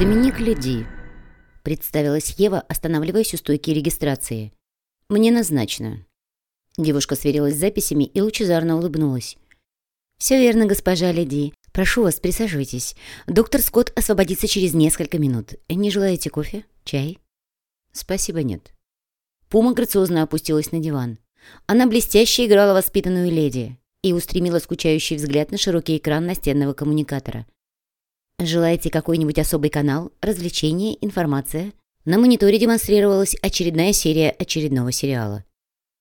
«Доминик Леди», — представилась Ева, останавливаясь у стойки регистрации. «Мне назначено». Девушка сверилась с записями и лучезарно улыбнулась. «Все верно, госпожа Леди. Прошу вас, присаживайтесь. Доктор Скотт освободится через несколько минут. Не желаете кофе? Чай?» «Спасибо, нет». Пума грациозно опустилась на диван. Она блестяще играла воспитанную леди и устремила скучающий взгляд на широкий экран настенного коммуникатора. Желаете какой-нибудь особый канал, развлечения, информация? На мониторе демонстрировалась очередная серия очередного сериала.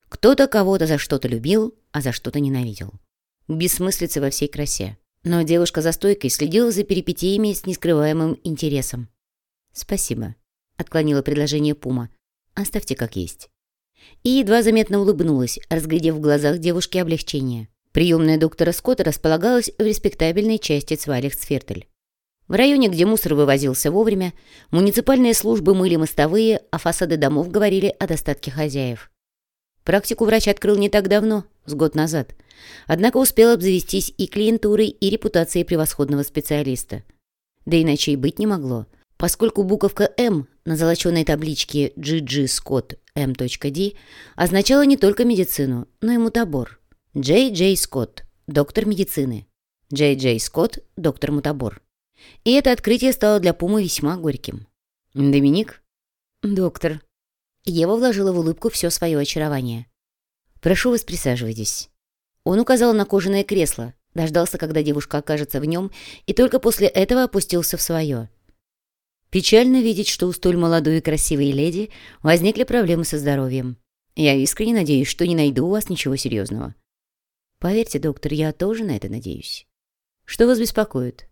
Кто-то кого-то за что-то любил, а за что-то ненавидел. Бессмыслица во всей красе. Но девушка за стойкой следила за перипетиями с нескрываемым интересом. «Спасибо», — отклонила предложение Пума. «Оставьте как есть». И едва заметно улыбнулась, разглядев в глазах девушки облегчение. Приемная доктора Скотта располагалась в респектабельной части Цвайлихсфертель. В районе, где мусор вывозился вовремя, муниципальные службы мыли мостовые, а фасады домов говорили о достатке хозяев. Практику врач открыл не так давно, с год назад. Однако успел обзавестись и клиентурой, и репутацией превосходного специалиста. Да иначе и быть не могло, поскольку буковка «М» на золоченой табличке GG Scott M.D означала не только медицину, но и мутабор. Джей Джей Скотт, доктор медицины. Джей Джей Скотт, доктор мутабор. И это открытие стало для Пумы весьма горьким. «Доминик?» «Доктор». Ева вложила в улыбку все свое очарование. «Прошу вас, присаживайтесь». Он указал на кожаное кресло, дождался, когда девушка окажется в нем, и только после этого опустился в свое. Печально видеть, что у столь молодой и красивой леди возникли проблемы со здоровьем. Я искренне надеюсь, что не найду у вас ничего серьезного. Поверьте, доктор, я тоже на это надеюсь. Что вас беспокоит?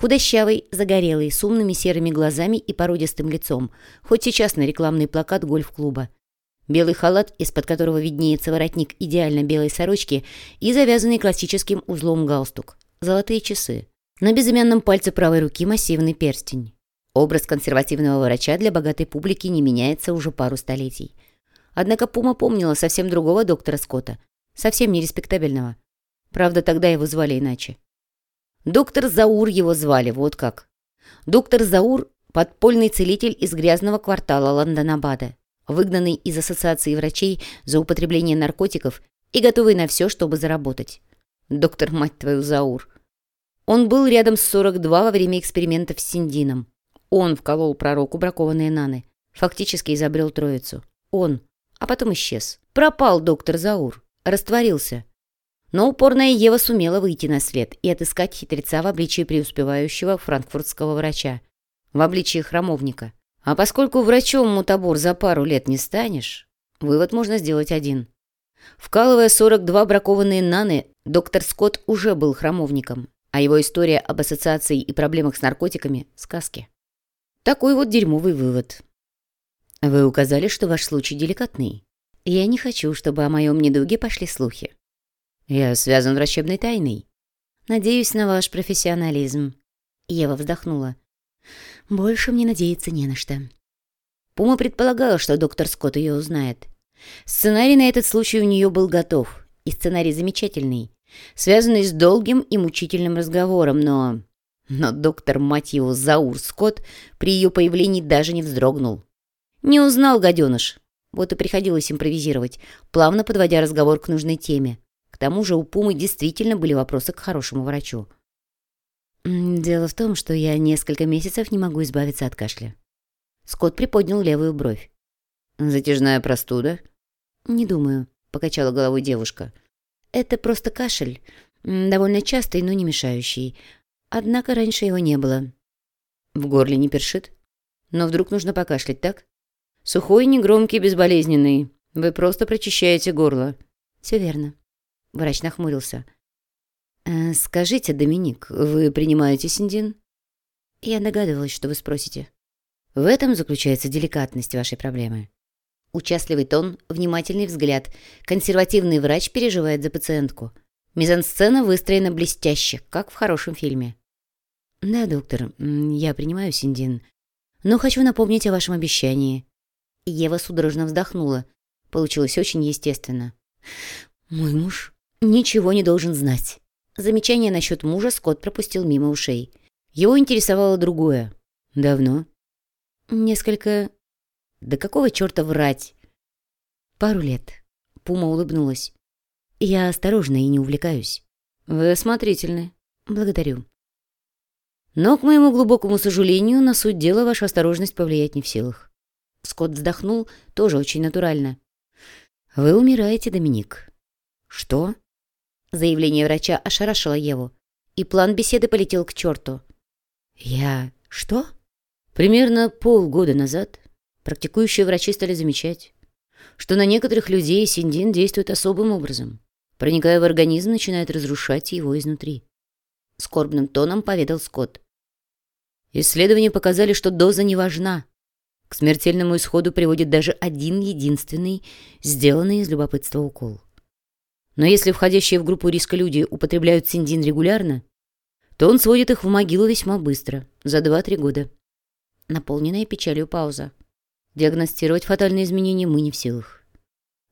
Худощавый, загорелый, с умными серыми глазами и породистым лицом, хоть сейчас на рекламный плакат гольф-клуба. Белый халат, из-под которого виднеется воротник идеально белой сорочки и завязанный классическим узлом галстук. Золотые часы. На безымянном пальце правой руки массивный перстень. Образ консервативного врача для богатой публики не меняется уже пару столетий. Однако Пума помнила совсем другого доктора Скотта, совсем нереспектабельного. Правда, тогда его звали иначе. Доктор Заур его звали, вот как. Доктор Заур – подпольный целитель из грязного квартала Лондонабада, выгнанный из ассоциации врачей за употребление наркотиков и готовый на все, чтобы заработать. Доктор, мать твою, Заур. Он был рядом с 42 во время экспериментов с Синдином. Он вколол пророку бракованные наны. Фактически изобрел троицу. Он. А потом исчез. Пропал доктор Заур. Растворился. Но упорная Ева сумела выйти на свет и отыскать хитреца в обличии преуспевающего франкфуртского врача. В обличии храмовника. А поскольку врачом мутабор за пару лет не станешь, вывод можно сделать один. Вкалывая 42 бракованные наны, доктор Скотт уже был храмовником, а его история об ассоциации и проблемах с наркотиками – сказки. Такой вот дерьмовый вывод. Вы указали, что ваш случай деликатный. Я не хочу, чтобы о моем недуге пошли слухи. Я связан врачебной тайной. Надеюсь на ваш профессионализм. Ева вздохнула. Больше мне надеяться не на что. Пума предполагала, что доктор Скотт ее узнает. Сценарий на этот случай у нее был готов. И сценарий замечательный. Связанный с долгим и мучительным разговором, но... Но доктор, мать его, Заур Скотт при ее появлении даже не вздрогнул. Не узнал гаденыш. Вот и приходилось импровизировать, плавно подводя разговор к нужной теме тому же у Пумы действительно были вопросы к хорошему врачу. «Дело в том, что я несколько месяцев не могу избавиться от кашля». Скотт приподнял левую бровь. «Затяжная простуда?» «Не думаю», — покачала головой девушка. «Это просто кашель. Довольно частый, но не мешающий. Однако раньше его не было». «В горле не першит? Но вдруг нужно покашлять, так?» «Сухой, негромкий, безболезненный. Вы просто прочищаете горло». «Все верно». Врач нахмурился. «Э, «Скажите, Доминик, вы принимаете синдин?» «Я догадывалась, что вы спросите». В этом заключается деликатность вашей проблемы. Участливый тон, внимательный взгляд. Консервативный врач переживает за пациентку. Мизансцена выстроена блестяще, как в хорошем фильме. «Да, доктор, я принимаю синдин. Но хочу напомнить о вашем обещании». Ева судорожно вздохнула. Получилось очень естественно. «Мой муж ничего не должен знать. Замечание насчет мужа Скотт пропустил мимо ушей. Его интересовало другое. Давно? Несколько... Да какого черта врать? Пару лет. Пума улыбнулась. Я осторожна и не увлекаюсь. Вы осмотрительны. Благодарю. Но, к моему глубокому сожалению, на суть дела ваша осторожность повлиять не в силах. Скотт вздохнул, тоже очень натурально. Вы умираете, Доминик. Что? Заявление врача ошарашило Еву, и план беседы полетел к черту. Я... что? Примерно полгода назад практикующие врачи стали замечать, что на некоторых людей синдин действует особым образом. Проникая в организм, начинает разрушать его изнутри. Скорбным тоном поведал Скотт. Исследования показали, что доза не важна. К смертельному исходу приводит даже один единственный, сделанный из любопытства укол. Но если входящие в группу риска люди употребляют синдин регулярно, то он сводит их в могилу весьма быстро, за 2-3 года. Наполненная печалью пауза. Диагностировать фатальные изменения мы не в силах.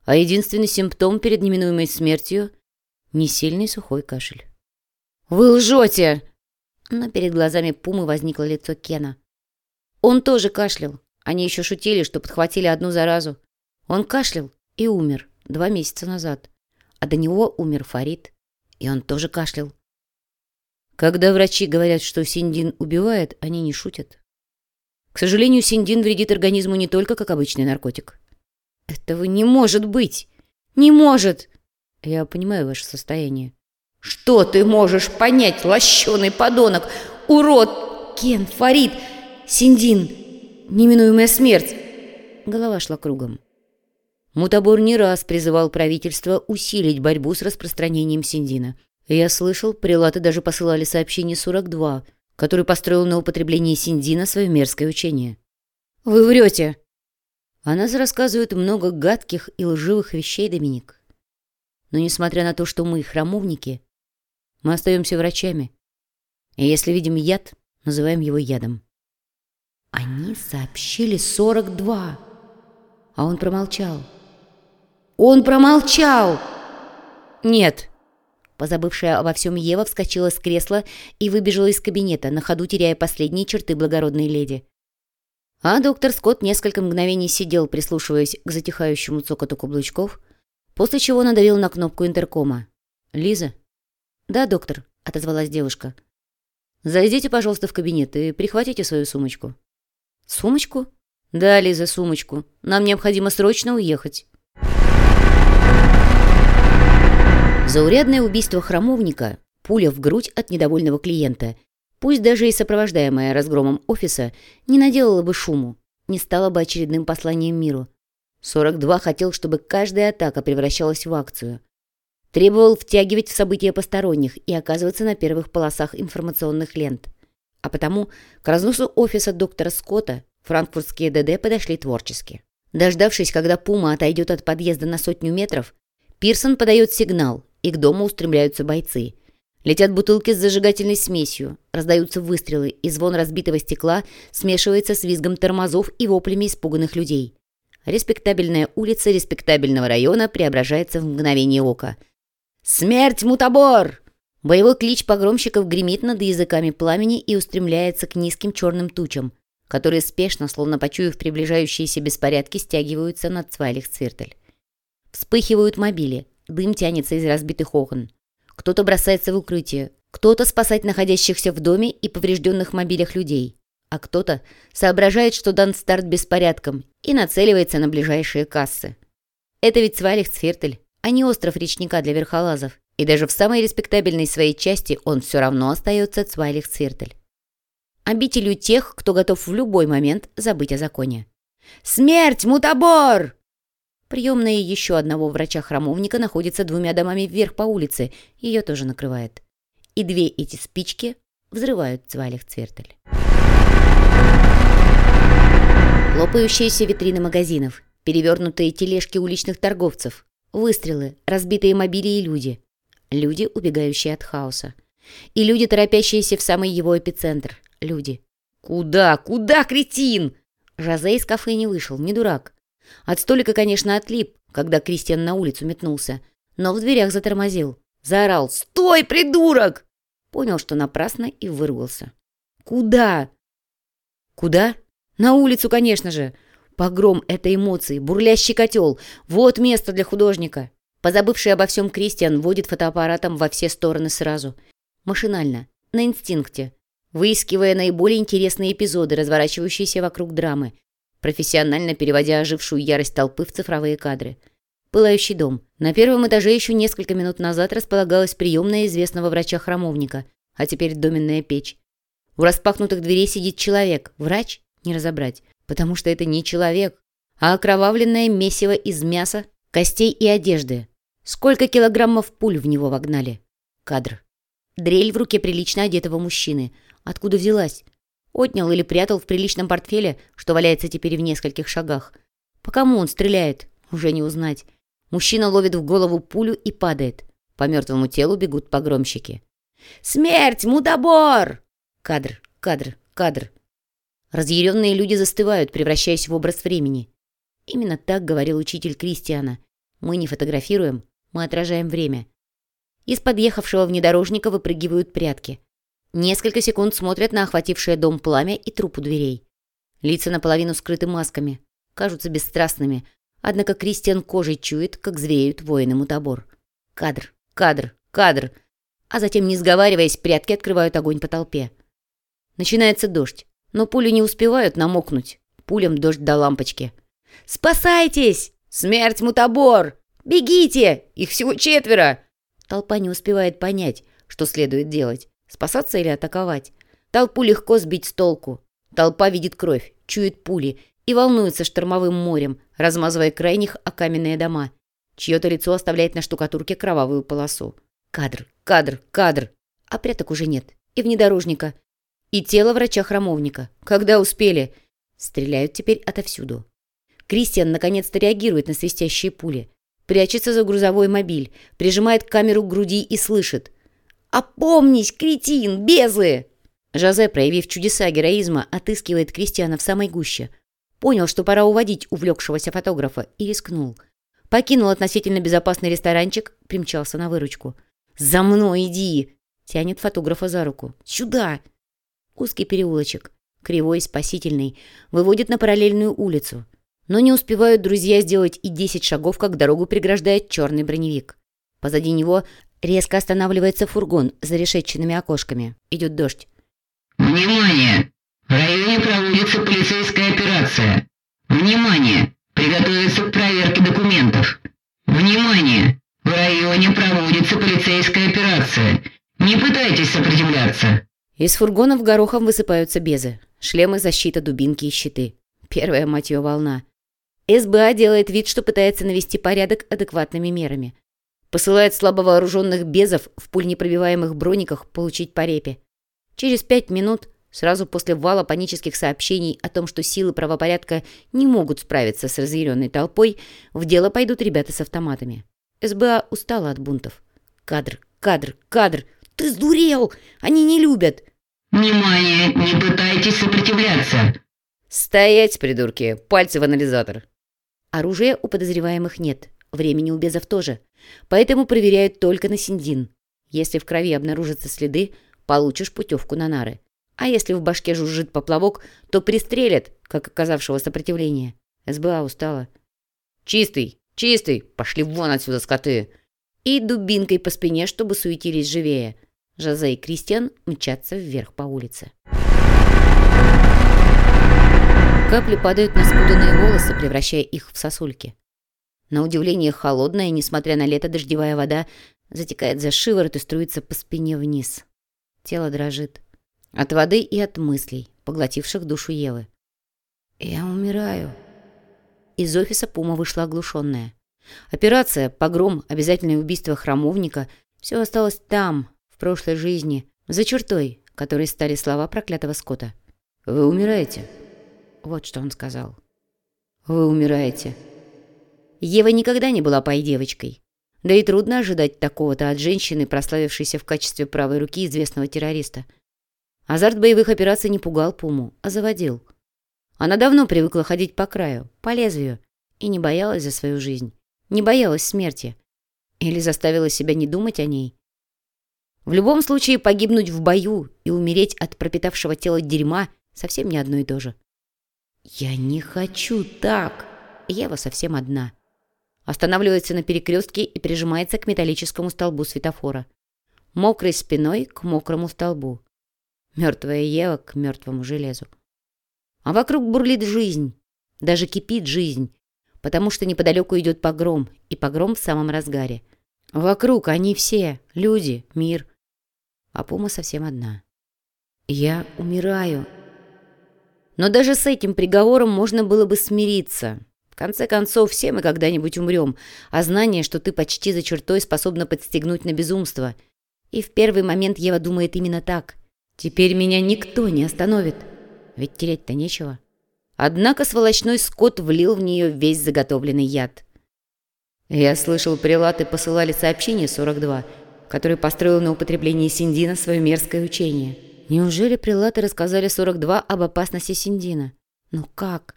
А единственный симптом перед неминуемой смертью — несильный сухой кашель. «Вы лжете!» Но перед глазами Пумы возникло лицо Кена. Он тоже кашлял. Они еще шутили, что подхватили одну заразу. Он кашлял и умер два месяца назад а до него умер Фарид, и он тоже кашлял. Когда врачи говорят, что синдин убивает, они не шутят. К сожалению, синдин вредит организму не только как обычный наркотик. Этого не может быть! Не может! Я понимаю ваше состояние. Что ты можешь понять, лощеный подонок? Урод! Кен, Фарид, Синдин, неминуемая смерть! Голова шла кругом. Мутабор не раз призывал правительство усилить борьбу с распространением синдина. Я слышал, прилаты даже посылали сообщение 42, который построил на употреблении синдина свое мерзкое учение. «Вы врете!» О нас рассказывают много гадких и лживых вещей, Доминик. Но несмотря на то, что мы храмовники, мы остаемся врачами. И если видим яд, называем его ядом. Они сообщили 42, а он промолчал. Он промолчал!» «Нет!» Позабывшая обо всем Ева вскочила с кресла и выбежала из кабинета, на ходу теряя последние черты благородной леди. А доктор Скотт несколько мгновений сидел, прислушиваясь к затихающему цокоту каблучков, после чего надавил на кнопку интеркома. «Лиза?» «Да, доктор», — отозвалась девушка. «Зайдите, пожалуйста, в кабинет и прихватите свою сумочку». «Сумочку?» «Да, Лиза, сумочку. Нам необходимо срочно уехать». Заурядное убийство храмовника, пуля в грудь от недовольного клиента, пусть даже и сопровождаемая разгромом офиса, не наделала бы шуму, не стала бы очередным посланием миру. 42 хотел, чтобы каждая атака превращалась в акцию. Требовал втягивать в события посторонних и оказываться на первых полосах информационных лент. А потому к разносу офиса доктора Скотта франкфуртские ДД подошли творчески. Дождавшись, когда Пума отойдет от подъезда на сотню метров, Пирсон подает сигнал, и к дому устремляются бойцы. Летят бутылки с зажигательной смесью, раздаются выстрелы, и звон разбитого стекла смешивается с визгом тормозов и воплями испуганных людей. Респектабельная улица респектабельного района преображается в мгновение ока. «Смерть, мутабор!» Боевой клич погромщиков гремит над языками пламени и устремляется к низким черным тучам, которые спешно, словно почуяв приближающиеся беспорядки, стягиваются над Цвайлих-Цвиртель. Вспыхивают мобили, Дым тянется из разбитых окон. Кто-то бросается в укрытие, кто-то спасать находящихся в доме и поврежденных мобилях людей, а кто-то соображает, что дан старт беспорядком и нацеливается на ближайшие кассы. Это ведь Свалихцфертель, а не остров речника для верхолазов, и даже в самой респектабельной своей части он все равно остается Цвайлихцвертель. Обителью тех, кто готов в любой момент забыть о законе. «Смерть, мутабор!» Приемная еще одного врача-храмовника находится двумя домами вверх по улице, ее тоже накрывает. И две эти спички взрывают Цвалих Цвертель. Лопающиеся витрины магазинов, перевернутые тележки уличных торговцев, выстрелы, разбитые мобили и люди. Люди, убегающие от хаоса. И люди, торопящиеся в самый его эпицентр. Люди. «Куда? Куда, кретин?» Жозе из кафе не вышел, не дурак. От столика, конечно, отлип, когда Кристиан на улицу метнулся, но в дверях затормозил. Заорал «Стой, придурок!» Понял, что напрасно и вырвался. «Куда?» Куда? На улицу, конечно же. Погром — это эмоции, бурлящий котел. Вот место для художника. Позабывший обо всем Кристиан водит фотоаппаратом во все стороны сразу. Машинально, на инстинкте, выискивая наиболее интересные эпизоды, разворачивающиеся вокруг драмы, профессионально переводя ожившую ярость толпы в цифровые кадры. Пылающий дом. На первом этаже еще несколько минут назад располагалась приемная известного врача-храмовника, а теперь доменная печь. У распахнутых дверей сидит человек. Врач? Не разобрать. Потому что это не человек, а окровавленное месиво из мяса, костей и одежды. Сколько килограммов пуль в него вогнали? Кадр. Дрель в руке прилично одетого мужчины. Откуда взялась? Отнял или прятал в приличном портфеле, что валяется теперь в нескольких шагах. По кому он стреляет? Уже не узнать. Мужчина ловит в голову пулю и падает. По мертвому телу бегут погромщики. «Смерть! Мудобор!» Кадр, кадр, кадр. Разъяренные люди застывают, превращаясь в образ времени. Именно так говорил учитель Кристиана. Мы не фотографируем, мы отражаем время. Из подъехавшего внедорожника выпрыгивают прятки. Несколько секунд смотрят на охватившее дом пламя и труп дверей. Лица наполовину скрыты масками, кажутся бесстрастными, однако Кристиан кожей чует, как звереют воины мутабор. Кадр, кадр, кадр. А затем, не сговариваясь, прятки открывают огонь по толпе. Начинается дождь, но пули не успевают намокнуть. Пулям дождь до лампочки. «Спасайтесь! Смерть мутабор! Бегите! Их всего четверо!» Толпа не успевает понять, что следует делать. Спасаться или атаковать? Толпу легко сбить с толку. Толпа видит кровь, чует пули и волнуется штормовым морем, размазывая крайних о каменные дома. Чье-то лицо оставляет на штукатурке кровавую полосу. Кадр, кадр, кадр. А пряток уже нет. И внедорожника. И тело врача-храмовника. Когда успели? Стреляют теперь отовсюду. Кристиан наконец-то реагирует на свистящие пули. Прячется за грузовой мобиль, прижимает камеру к груди и слышит. «Опомнись, кретин, безы!» Жозе, проявив чудеса героизма, отыскивает Кристиана в самой гуще. Понял, что пора уводить увлекшегося фотографа, и рискнул. Покинул относительно безопасный ресторанчик, примчался на выручку. «За мной иди!» Тянет фотографа за руку. «Сюда!» Узкий переулочек, кривой, спасительный, выводит на параллельную улицу. Но не успевают друзья сделать и десять шагов, как дорогу преграждает черный броневик. Позади него резко останавливается фургон за решетчатыми окошками. Идет дождь. «Внимание! В районе проводится полицейская операция. Внимание! Приготовиться к проверке документов. Внимание! В районе проводится полицейская операция. Не пытайтесь сопротивляться!» Из фургонов горохом высыпаются безы. Шлемы, защита, дубинки и щиты. Первая, мать ее, волна. СБА делает вид, что пытается навести порядок адекватными мерами. Посылает слабовооруженных безов в пульнепробиваемых брониках получить по репе. Через пять минут, сразу после вала панических сообщений о том, что силы правопорядка не могут справиться с разъяренной толпой, в дело пойдут ребята с автоматами. СБА устала от бунтов. Кадр, кадр, кадр. Ты сдурел! Они не любят! «Внимание! Не пытайтесь сопротивляться!» «Стоять, придурки! Пальцы в анализатор!» Оружия у подозреваемых нет, времени у безов тоже, поэтому проверяют только на синдин. Если в крови обнаружатся следы, получишь путевку на нары. А если в башке жужжит поплавок, то пристрелят, как оказавшего сопротивление. СБА устала. «Чистый! Чистый! Пошли вон отсюда, скоты!» И дубинкой по спине, чтобы суетились живее – Жозе и Кристиан мчатся вверх по улице. Капли падают на спутанные волосы, превращая их в сосульки. На удивление холодная, несмотря на лето, дождевая вода затекает за шиворот и струится по спине вниз. Тело дрожит. От воды и от мыслей, поглотивших душу Евы. «Я умираю». Из офиса Пума вышла оглушенная. Операция, погром, обязательное убийство храмовника — все осталось там, в прошлой жизни, за чертой, которой стали слова проклятого Скотта. «Вы умираете?» Вот что он сказал. «Вы умираете». Ева никогда не была пай-девочкой. Да и трудно ожидать такого-то от женщины, прославившейся в качестве правой руки известного террориста. Азарт боевых операций не пугал Пуму, а заводил. Она давно привыкла ходить по краю, по лезвию, и не боялась за свою жизнь, не боялась смерти. Или заставила себя не думать о ней, в любом случае погибнуть в бою и умереть от пропитавшего тело дерьма Совсем не одно и то же. «Я не хочу так!» Ева совсем одна. Останавливается на перекрестке и прижимается к металлическому столбу светофора. Мокрой спиной к мокрому столбу. Мертвая Ева к мертвому железу. А вокруг бурлит жизнь. Даже кипит жизнь. Потому что неподалеку идет погром. И погром в самом разгаре. Вокруг они все. Люди, мир. А Пума совсем одна. Я умираю. Но даже с этим приговором можно было бы смириться. Конце концов, все мы когда-нибудь умрем, а знание, что ты почти за чертой, способно подстегнуть на безумство. И в первый момент Ева думает именно так. Теперь меня никто не остановит. Ведь терять-то нечего. Однако сволочной скот влил в нее весь заготовленный яд. Я слышал, прилаты посылали сообщение 42, который построил на употреблении Синдина свое мерзкое учение. Неужели прилаты рассказали 42 об опасности Синдина? Ну как?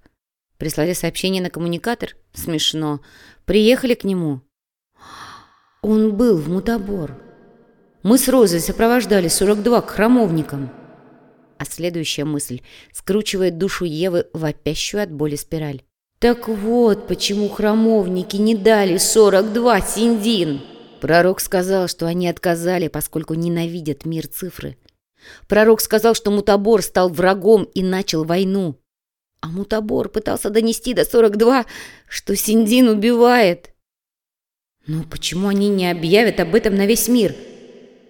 Прислали сообщение на коммуникатор? Смешно. Приехали к нему. Он был в мутабор. Мы с Розой сопровождали 42 к храмовникам. А следующая мысль скручивает душу Евы, вопящую от боли спираль. Так вот, почему храмовники не дали 42 синдин. Пророк сказал, что они отказали, поскольку ненавидят мир цифры. Пророк сказал, что Мутабор стал врагом и начал войну. А Мутабор пытался донести до 42, что Синдин убивает. Но почему они не объявят об этом на весь мир?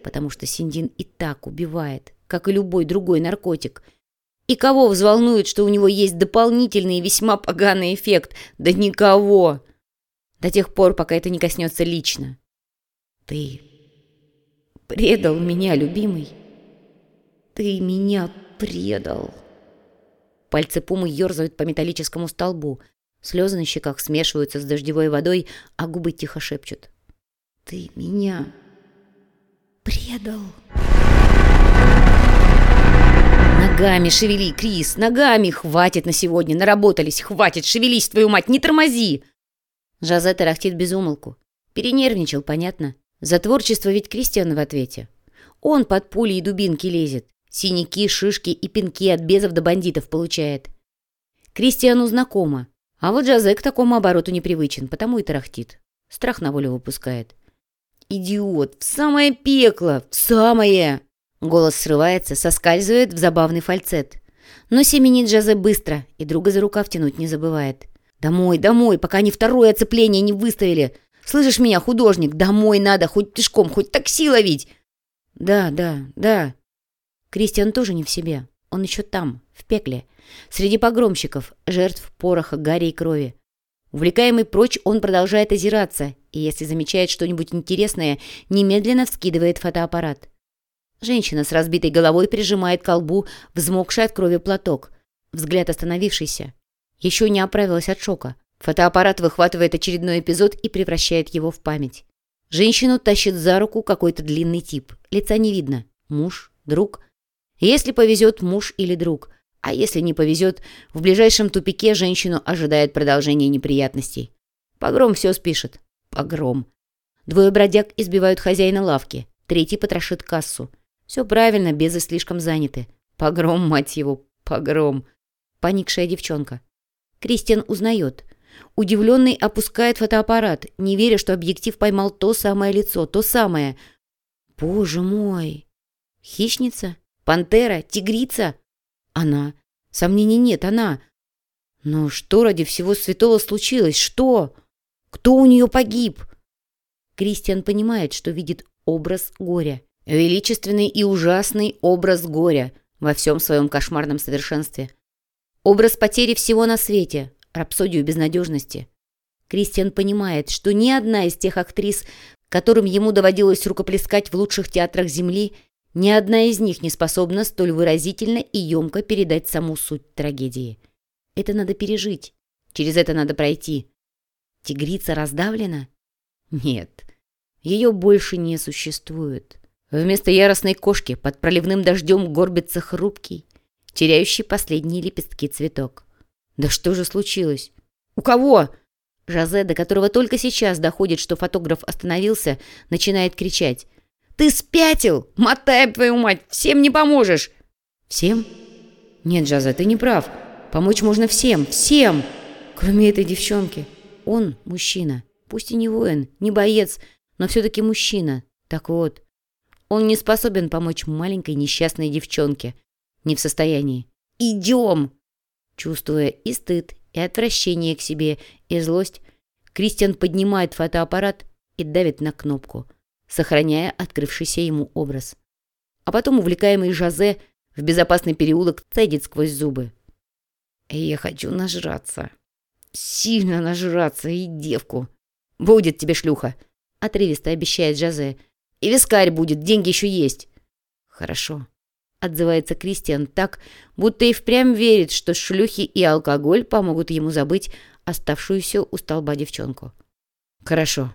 Потому что Синдин и так убивает как и любой другой наркотик. И кого взволнует, что у него есть дополнительный и весьма поганый эффект? Да никого! До тех пор, пока это не коснется лично. Ты предал меня, любимый. Ты меня предал. Пальцы Пумы ерзают по металлическому столбу. Слезы на щеках смешиваются с дождевой водой, а губы тихо шепчут. «Ты меня предал!» «Ногами шевели, Крис, ногами! Хватит на сегодня, наработались, хватит, шевелись, твою мать, не тормози!» Жозе тарахтит без умолку. Перенервничал, понятно. За творчество ведь Кристиан в ответе. Он под пули и дубинки лезет. Синяки, шишки и пинки от безов до бандитов получает. Кристиану знакомо. А вот Джазе к такому обороту непривычен, потому и тарахтит. Страх на волю выпускает. «Идиот! В самое пекло! В самое!» Голос срывается, соскальзывает в забавный фальцет. Но семенит Джазе быстро и друга за рукав тянуть не забывает. «Домой, домой, пока они второе оцепление не выставили! Слышишь меня, художник? Домой надо, хоть пешком, хоть такси ловить!» «Да, да, да». Кристиан тоже не в себе. Он еще там, в пекле. Среди погромщиков, жертв пороха, гари и крови. Увлекаемый прочь, он продолжает озираться, и если замечает что-нибудь интересное, немедленно вскидывает фотоаппарат. Женщина с разбитой головой прижимает к колбу взмокший от крови платок. Взгляд остановившийся. Еще не оправилась от шока. Фотоаппарат выхватывает очередной эпизод и превращает его в память. Женщину тащит за руку какой-то длинный тип. Лица не видно. Муж? Друг? Если повезет, муж или друг. А если не повезет, в ближайшем тупике женщину ожидает продолжение неприятностей. Погром все спишет. Погром. Двое бродяг избивают хозяина лавки. Третий потрошит кассу. Все правильно, безы слишком заняты. Погром, мать его, погром. Поникшая девчонка. Кристиан узнает. Удивленный опускает фотоаппарат, не веря, что объектив поймал то самое лицо, то самое. Боже мой! Хищница? Пантера? Тигрица? Она. Сомнений нет, она. Но что ради всего святого случилось? Что? Кто у нее погиб? Кристиан понимает, что видит образ горя. Величественный и ужасный образ горя во всем своем кошмарном совершенстве. Образ потери всего на свете, рапсодию безнадежности. Кристиан понимает, что ни одна из тех актрис, которым ему доводилось рукоплескать в лучших театрах Земли, ни одна из них не способна столь выразительно и емко передать саму суть трагедии. Это надо пережить. Через это надо пройти. Тигрица раздавлена? Нет. Ее больше не существует. Вместо яростной кошки под проливным дождем горбится хрупкий, теряющий последние лепестки цветок. Да что же случилось? У кого? Жозе, до которого только сейчас доходит, что фотограф остановился, начинает кричать. «Ты спятил! Мотай, твою мать! Всем не поможешь!» «Всем? «Нет, Джаза, ты не прав. Помочь можно всем, всем, кроме этой девчонки. Он мужчина, пусть и не воин, не боец, но все-таки мужчина. Так вот, он не способен помочь маленькой несчастной девчонке. Не в состоянии. Идем!» Чувствуя и стыд, и отвращение к себе, и злость, Кристиан поднимает фотоаппарат и давит на кнопку, сохраняя открывшийся ему образ. А потом увлекаемый Жозе в безопасный переулок цедит сквозь зубы. «Я хочу нажраться. Сильно нажраться и девку. Будет тебе шлюха!» — отрывисто обещает Жозе. «И вискарь будет, деньги еще есть». «Хорошо», — отзывается Кристиан так, будто и впрямь верит, что шлюхи и алкоголь помогут ему забыть оставшуюся у столба девчонку. «Хорошо»,